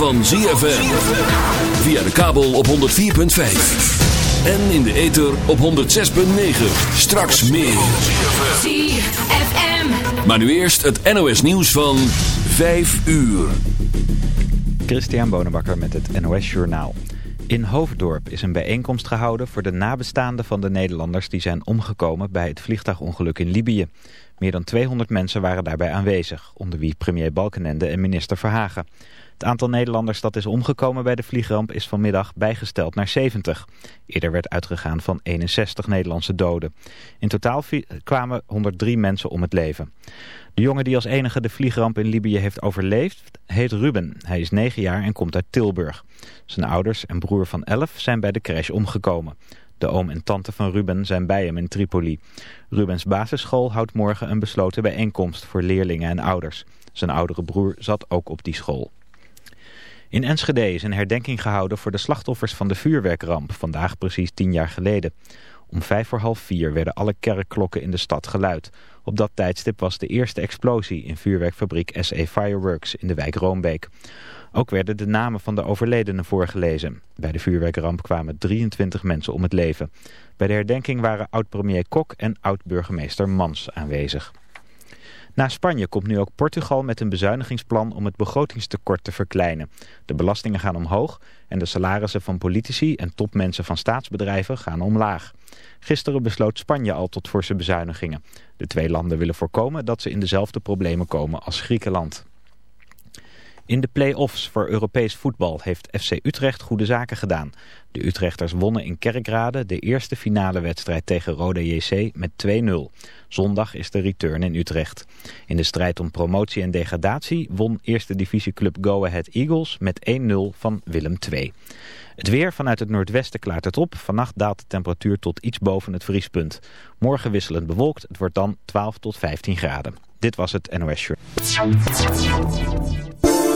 van ZFM. Via de kabel op 104.5. En in de ether op 106.9. Straks meer. ZFM. Maar nu eerst het NOS nieuws van 5 uur. Christian Bonenbakker met het NOS Journaal. In Hoofddorp is een bijeenkomst gehouden voor de nabestaanden van de Nederlanders die zijn omgekomen bij het vliegtuigongeluk in Libië. Meer dan 200 mensen waren daarbij aanwezig, onder wie premier Balkenende en minister Verhagen. Het aantal Nederlanders dat is omgekomen bij de vliegramp is vanmiddag bijgesteld naar 70. Eerder werd uitgegaan van 61 Nederlandse doden. In totaal kwamen 103 mensen om het leven. De jongen die als enige de vliegramp in Libië heeft overleefd, heet Ruben. Hij is 9 jaar en komt uit Tilburg. Zijn ouders en broer van 11 zijn bij de crash omgekomen. De oom en tante van Ruben zijn bij hem in Tripoli. Rubens basisschool houdt morgen een besloten bijeenkomst voor leerlingen en ouders. Zijn oudere broer zat ook op die school. In Enschede is een herdenking gehouden voor de slachtoffers van de vuurwerkramp, vandaag precies tien jaar geleden. Om vijf voor half vier werden alle kerkklokken in de stad geluid. Op dat tijdstip was de eerste explosie in vuurwerkfabriek SE Fireworks in de wijk Roombeek. Ook werden de namen van de overledenen voorgelezen. Bij de vuurwerkramp kwamen 23 mensen om het leven. Bij de herdenking waren oud-premier Kok en oud-burgemeester Mans aanwezig. Na Spanje komt nu ook Portugal met een bezuinigingsplan om het begrotingstekort te verkleinen. De belastingen gaan omhoog en de salarissen van politici en topmensen van staatsbedrijven gaan omlaag. Gisteren besloot Spanje al tot forse bezuinigingen. De twee landen willen voorkomen dat ze in dezelfde problemen komen als Griekenland. In de play-offs voor Europees voetbal heeft FC Utrecht goede zaken gedaan. De Utrechters wonnen in Kerkrade de eerste finale wedstrijd tegen Roda JC met 2-0. Zondag is de return in Utrecht. In de strijd om promotie en degradatie won eerste divisieclub Go Ahead Eagles met 1-0 van Willem II. Het weer vanuit het noordwesten klaart het op. Vannacht daalt de temperatuur tot iets boven het vriespunt. Morgen wisselend bewolkt. Het wordt dan 12 tot 15 graden. Dit was het NOS Shirt.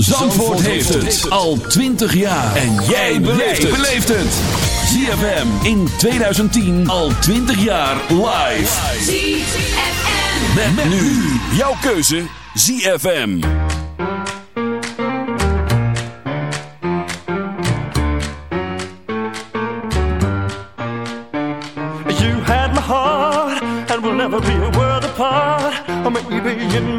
Zandvoort heeft het al 20 jaar. En jij beleeft het. ZFM in 2010 al 20 jaar live. ZFM. Met, met nu jouw keuze ZFM. You had my heart, and we'll never be a world apart. Or maybe in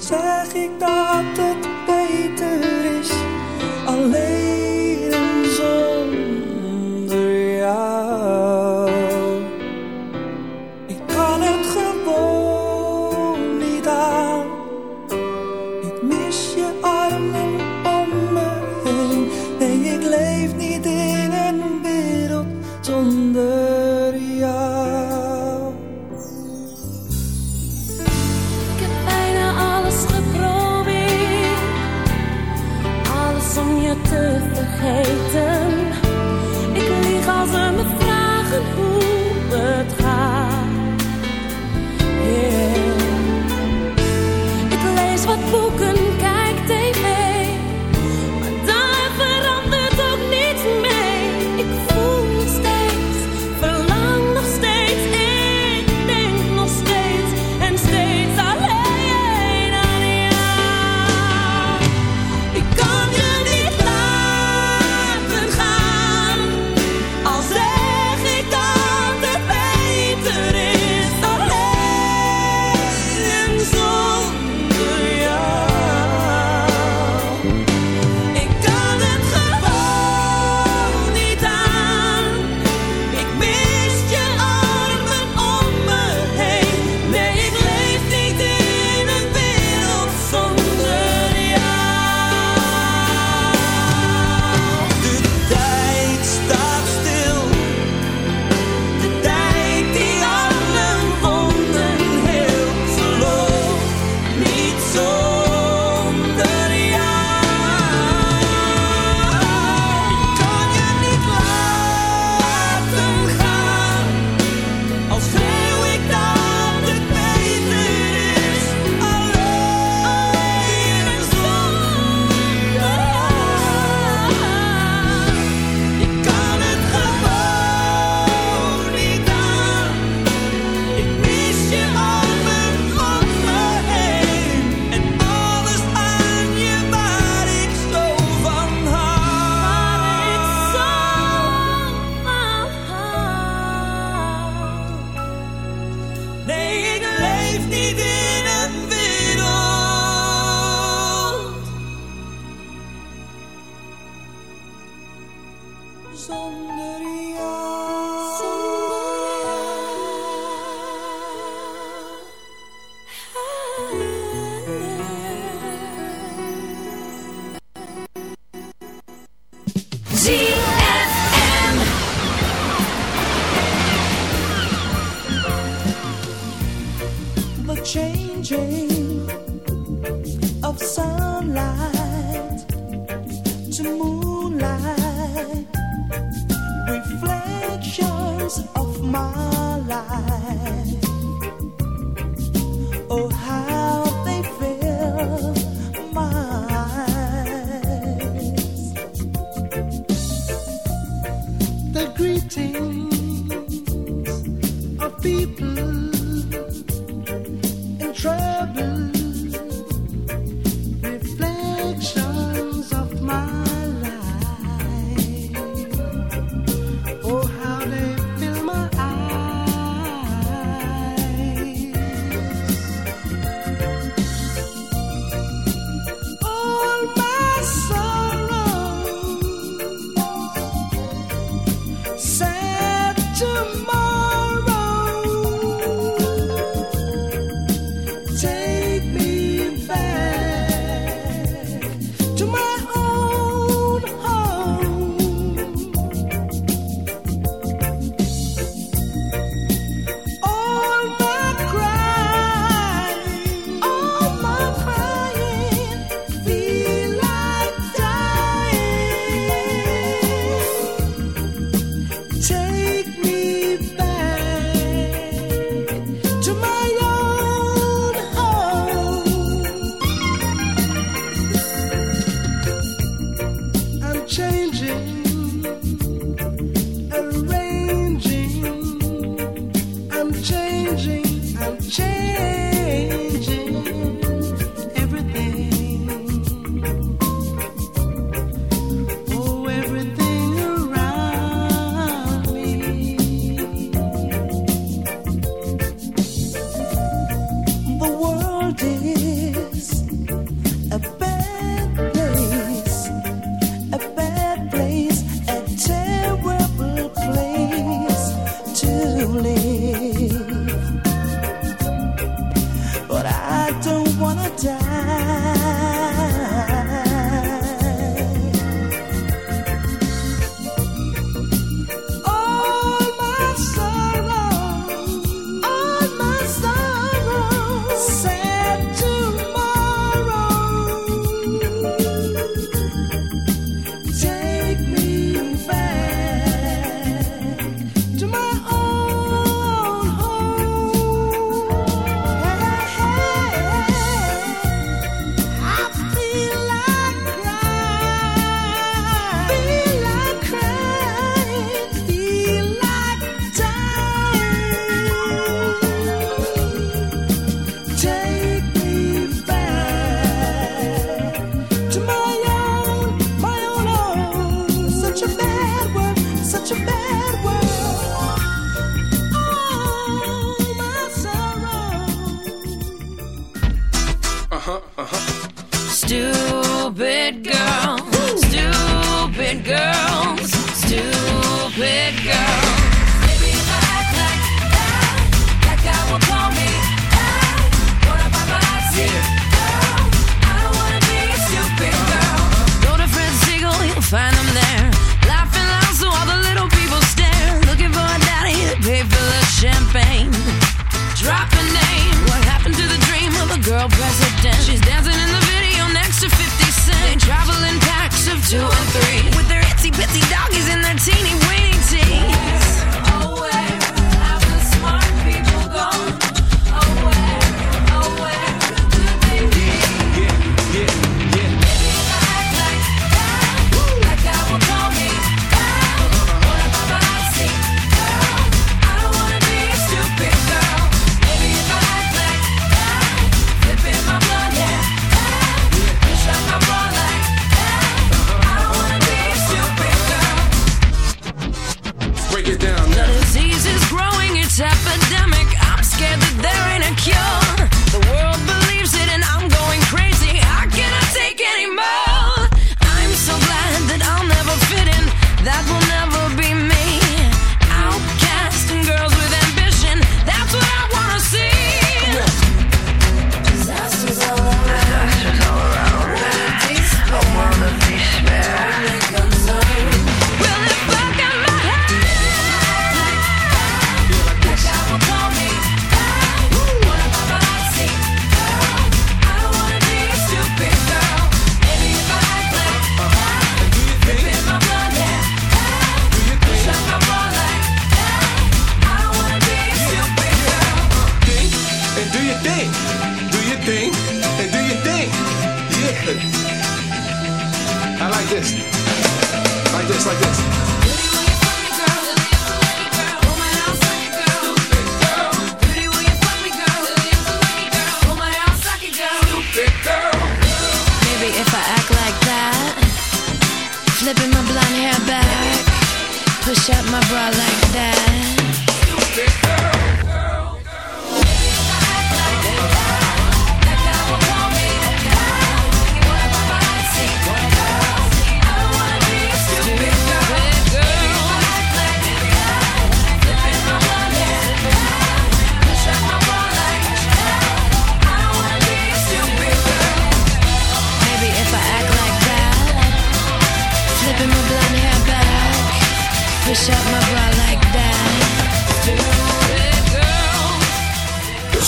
Zeg ik dat het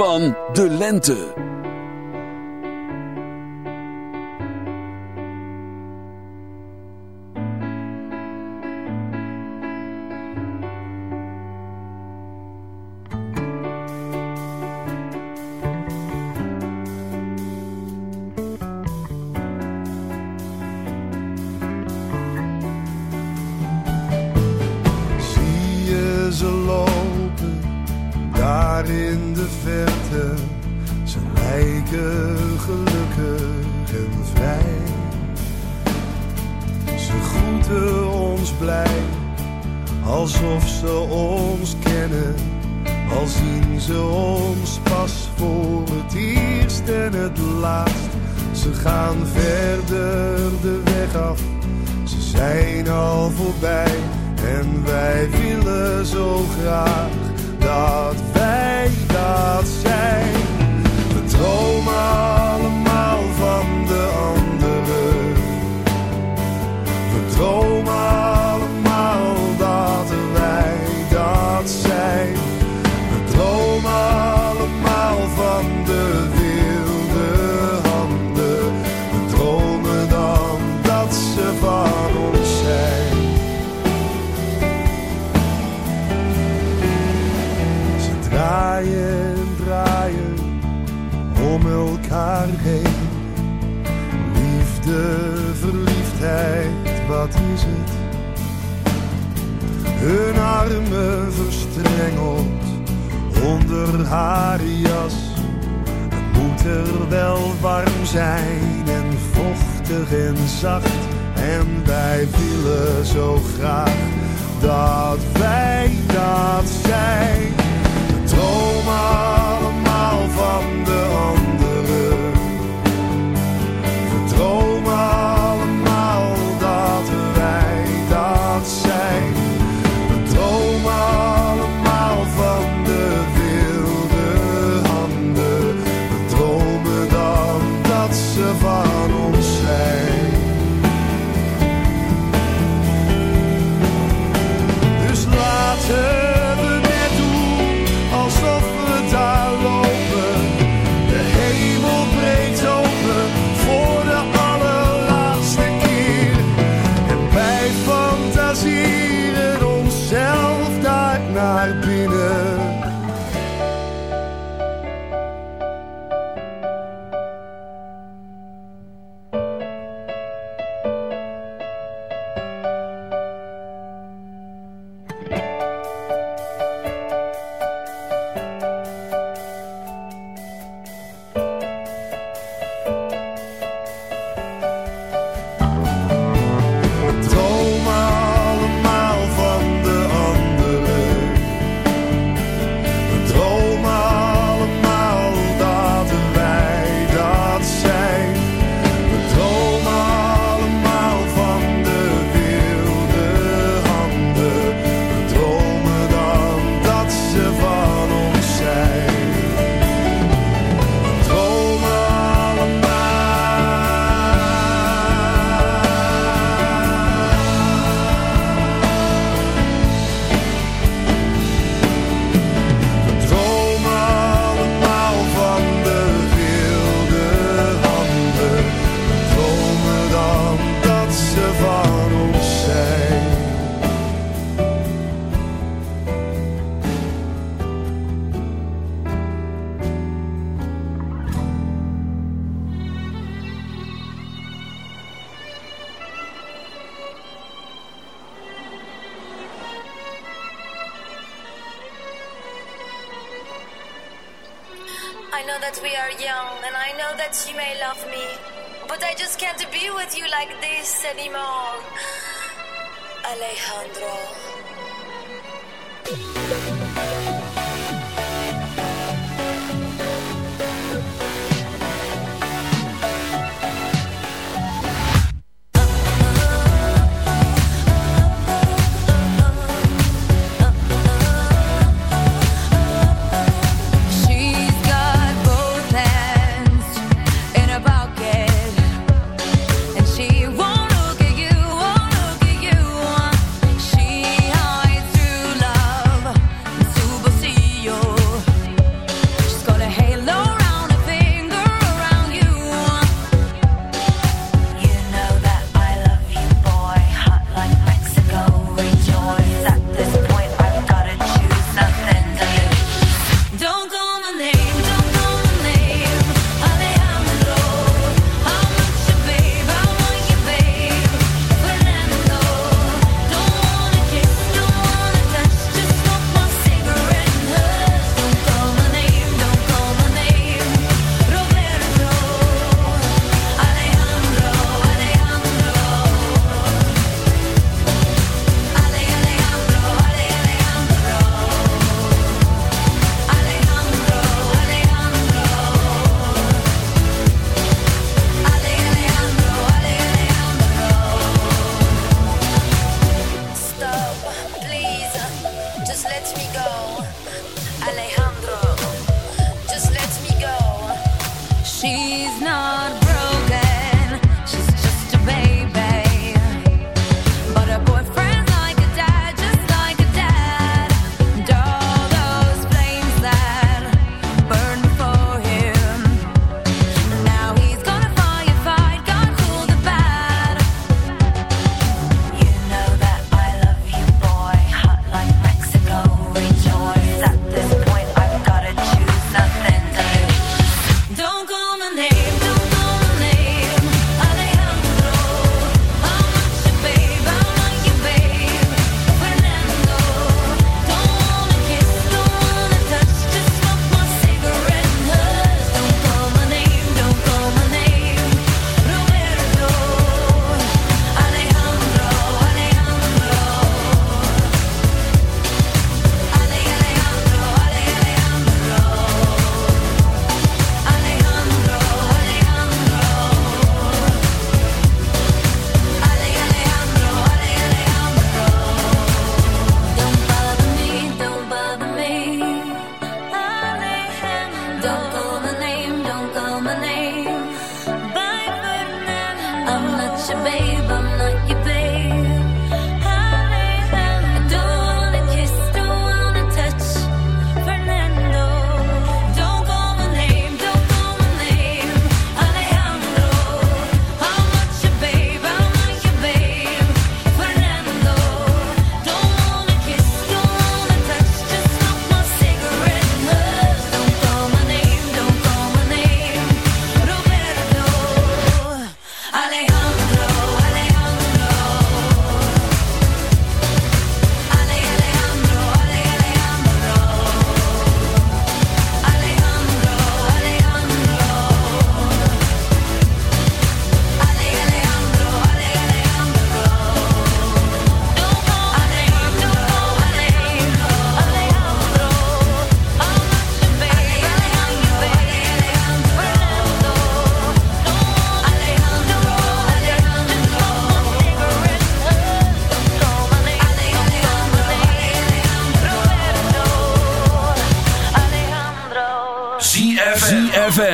van de lente. arme verstrengeld onder haar jas. Het moet er wel warm zijn en vochtig en zacht. En wij willen zo graag dat wij dat zijn. Dromen. aliments